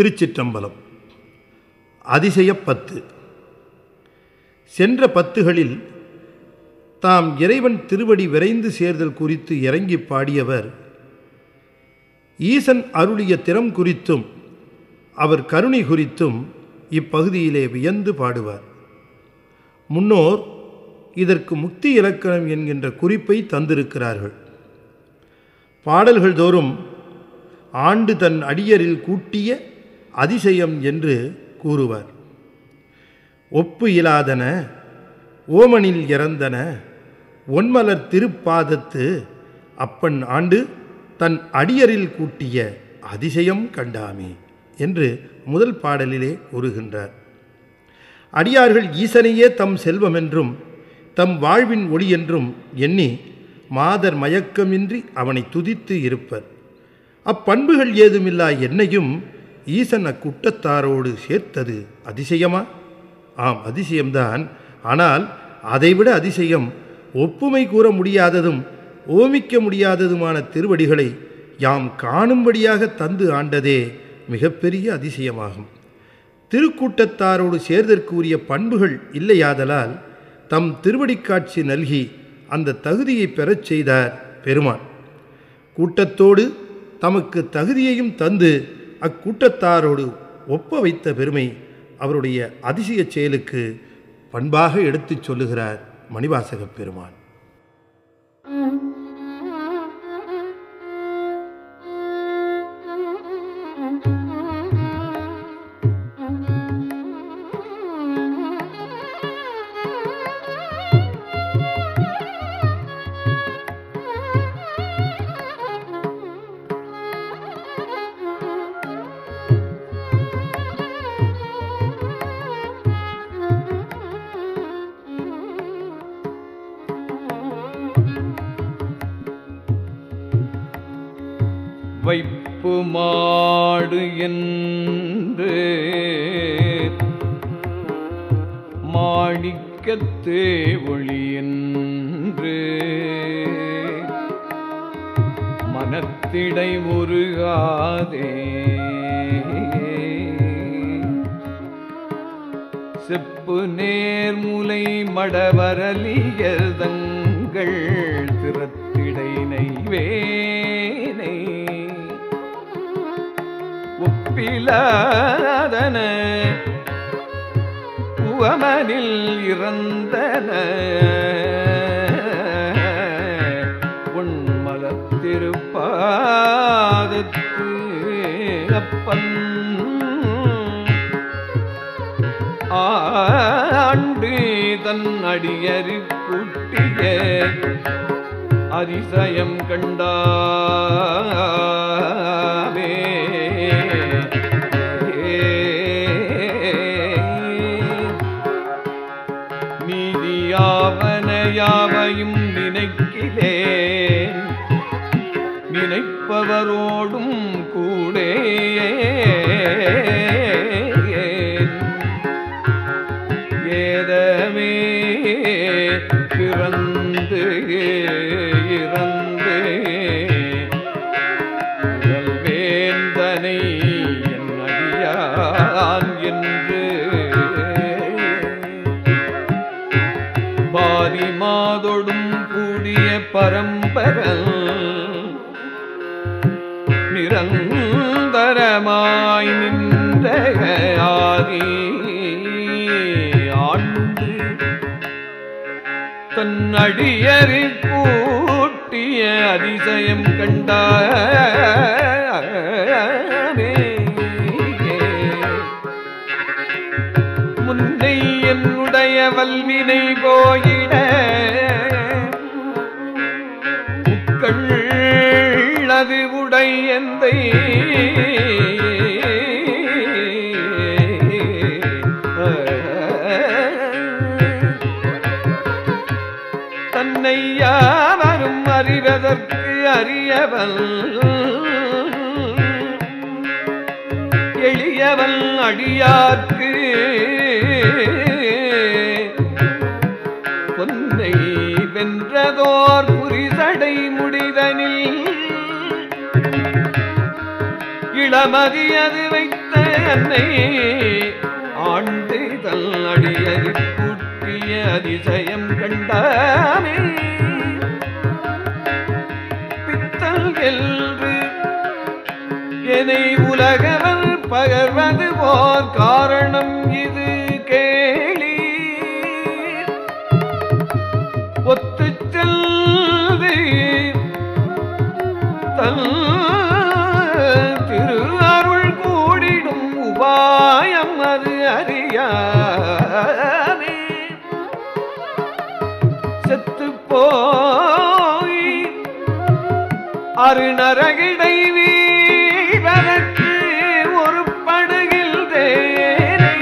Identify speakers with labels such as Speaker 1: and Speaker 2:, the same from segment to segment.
Speaker 1: திருச்சிற்றம்பலம். அதிசய பத்து. சென்ற பத்துகளில் தாம் இறைவன் திருவடி விரைந்து சேர்தல் குறித்து இறங்கி பாடியவர் ஈசன் அருளிய திறம் குறித்தும் அவர் கருணை குறித்தும் இப்பகுதியிலே வியந்து பாடுவார். முன்னோர் இதற்கு முக்தி இலக்கணம் என்கின்ற குறிப்பை தந்திருக்கிறார்கள். பாடல்கள் தோறும் ஆண்டு தன் அடியரில் கூட்டிய அதிசயம் என்று கூறுவர். ஒப்பு இலாதன ஓமனில் இறந்தன ஒன்மலர் திருப்பாதத்து அப்பன் ஆண்டு தன் அடியரில் கூட்டிய அதிசயம் கண்டாமே என்று முதல் பாடலிலே கூறுகின்றார். அடியார்கள் ஈசனையே தம் செல்வம் என்றும் தம் வாழ்வின் ஒளி என்றும் எண்ணி மாதர் மயக்கமின்றி அவனை துதித்து இருப்பர். அப்பண்புகள் ஏதுமில்லா என்னையும் ஈசன் கூட்டத்தாரோடு சேர்த்தது அதிசயமா? ஆம் அதிசயம்தான். ஆனால் அதைவிட அதிசயம் ஒப்புமை கூற முடியாததும் ஓமிக்க முடியாததுமான திருவடிகளை யாம் காணும்படியாக தந்து ஆண்டதே மிகப்பெரிய அதிசயமாகும். திருக்கூட்டத்தாரோடு சேர்தற்குரிய பண்புகள் இல்லையாதலால் தம் திருவடிக்காட்சி நல்கி அந்த தகுதியை பெறச் செய்தார் பெருமான். கூட்டத்தோடு தமக்கு தகுதியையும் தந்து அக்கூட்டத்தாரோடு ஒப்ப வைத்த பெருமை அவருடைய அதிசய செயலுக்கு பண்பாக எடுத்துச் சொல்லுகிறார் மணிவாசகப் பெருமான்.
Speaker 2: வைப்பு மாடு என்று மாணிக்கத்தே ஒளியன்று மனத்திடை முருகாதே செப்பு நேர்முலை மடவரலியர்தங்கள் திறத்திடை நைவேனை பிலாதன உவமனில் இறந்தன. உண்மலத்திருப்பாதத்து அப்பன். ஆண்டு தன் அடியறி கூட்டிய அதிசயம் கண்டார். பிறந்து இறந்து. உடல் வேந்தனை என் அடியான் என்று. பாரி மாதொடும் கூடிய பரம்பரல் நிரந்தரமாய் நின்ற ஆதி. அடியறி கூட்டிய அதிசயம் கண்டாமே முன்னை என்னுடைய வல்வினை போயிட முக்கள் அது உடை எந்தை தன்னை யாவரும் அறிவதற்கு அறியவன். எளியவன் அடியார்க்கு பொன்னை வென்றதோர் புரிசடை முடிதனில். இளமதியது வைத்த அன்னை ஆண்டு தல் அடியறி கூட்டிய அதிசயம். கண்டாமே பித்தல் என்று என்னை உலகவர் பகர்வது போர் காரணம் இது. அருணரகிடை வீரருக்கு ஒரு படுகின்றேனை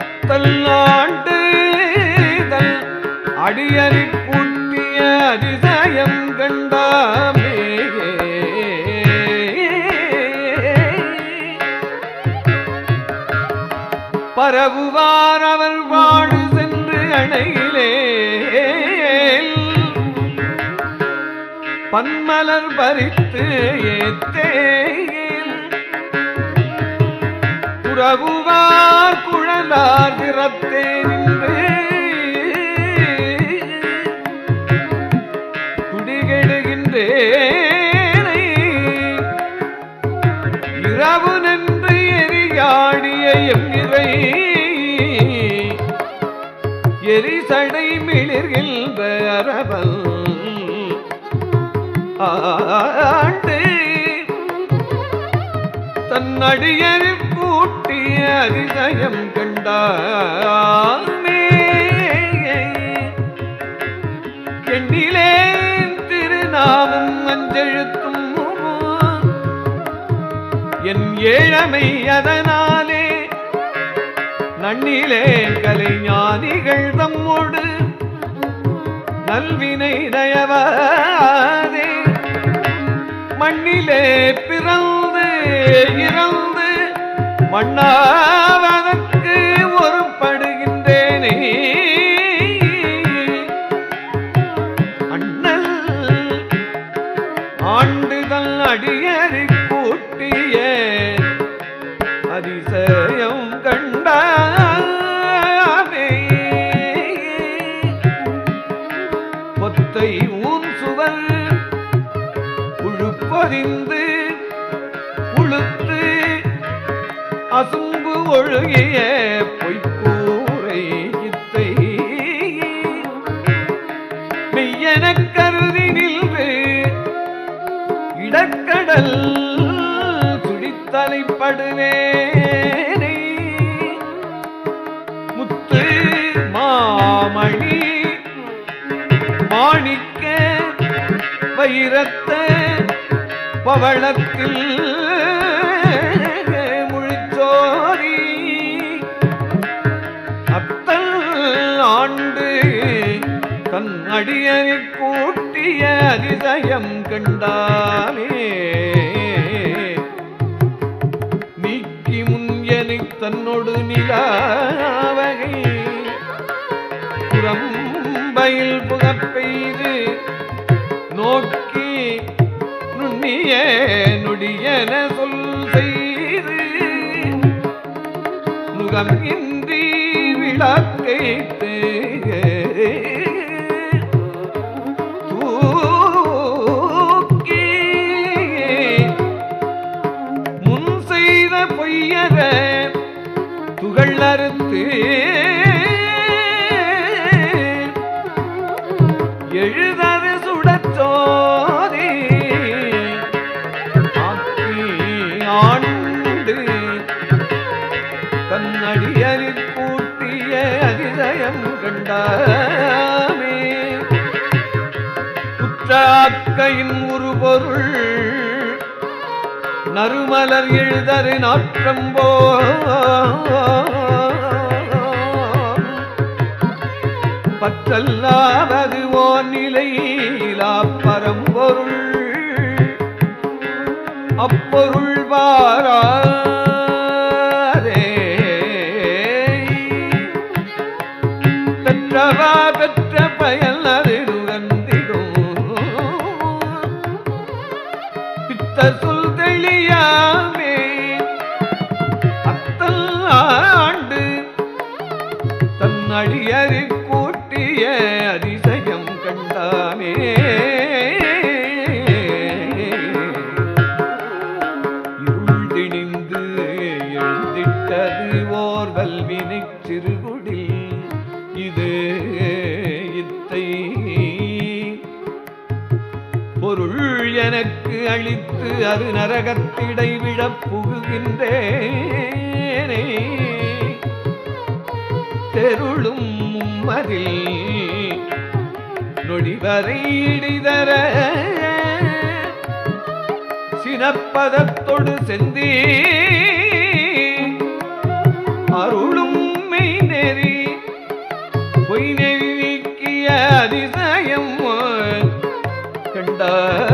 Speaker 2: அத்தல் ஆண்டு தல் அடியறி புண்ணிய அதிசயம் கண்டாமே பரவுவார் அவர் வாடு சென்று அணையிலே. பன்மலர் பறித்து ஏத்தேன் புறவுவார் குழலார் திறத்தே நின்று. குடிகெடுகின்றேனை. இரவு நின்று எரியாடிய எம்மிறை எரிசடை மிளிர்கின்ற அரவல் ஆண்டு தன்னடியரில் கூட்டிய அதிசயம் கண்டாமே. எண்ணிலே திருநாமம் அஞ்செழுத்தும் என் ஏழமை அதனாலே நன்னிலே கலைஞானிகள் தம்மோடு நல்வினை நயவாதே. மண்ணிலே பிறந்து இறந்து மண்ணாவதற்கு ஒரு படுகின்றேனே அண்ணல் ஆண்டுதல் அடியறி கூட்டிய அதிசயம் உழுப்பறிந்து உளுத்து அசும்பு ஒழுகிய பொய்க்கூரை இத்தை. மெய்யன கருதி நின்று இடக்கடல் துடித்தலைப்படுவேனே. முத்து மாமணி மாணிக்க வைரத்தை பவளத்தில் முழிச்சோரி அத்தல் ஆண்டு தன் அடியனை கூட்டிய அதிசயம் கண்டாமே நீக்கி முன் தன்னோடு நிலா நுண்ணிய நொடியன சொல் செய்து முகம் இன்றி விளக்கைத்தே ஆண்டு தன்னடியறி கூட்டிய அதிதயம் கண்டாமே. குற்றாக்கையின் ஒரு பொருள் நறுமலர் எழுதரு நாற்றம்போ பற்றல்லாதது ஓ நிலையிலா பரம்பொருள். அப்பொருள் பெற்றவா பெற்ற பயன் அது பித்த சொல் வல்வினைச் சிறுகுடில் இது இத்தை. பொருள் எனக்கு அளித்து அது நரகத்திடை விழப் புகுகின்றேனே. தெருளும் மும்மதில் நொடிவரை இடிதர. சினப்பதத்தொடு செந்தீ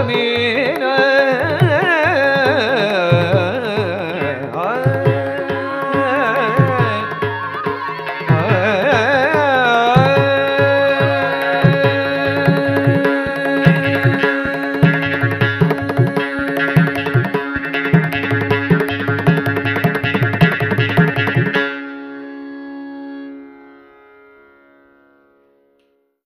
Speaker 2: நெறி நீக்கிய அதிசயம் கண்டாமே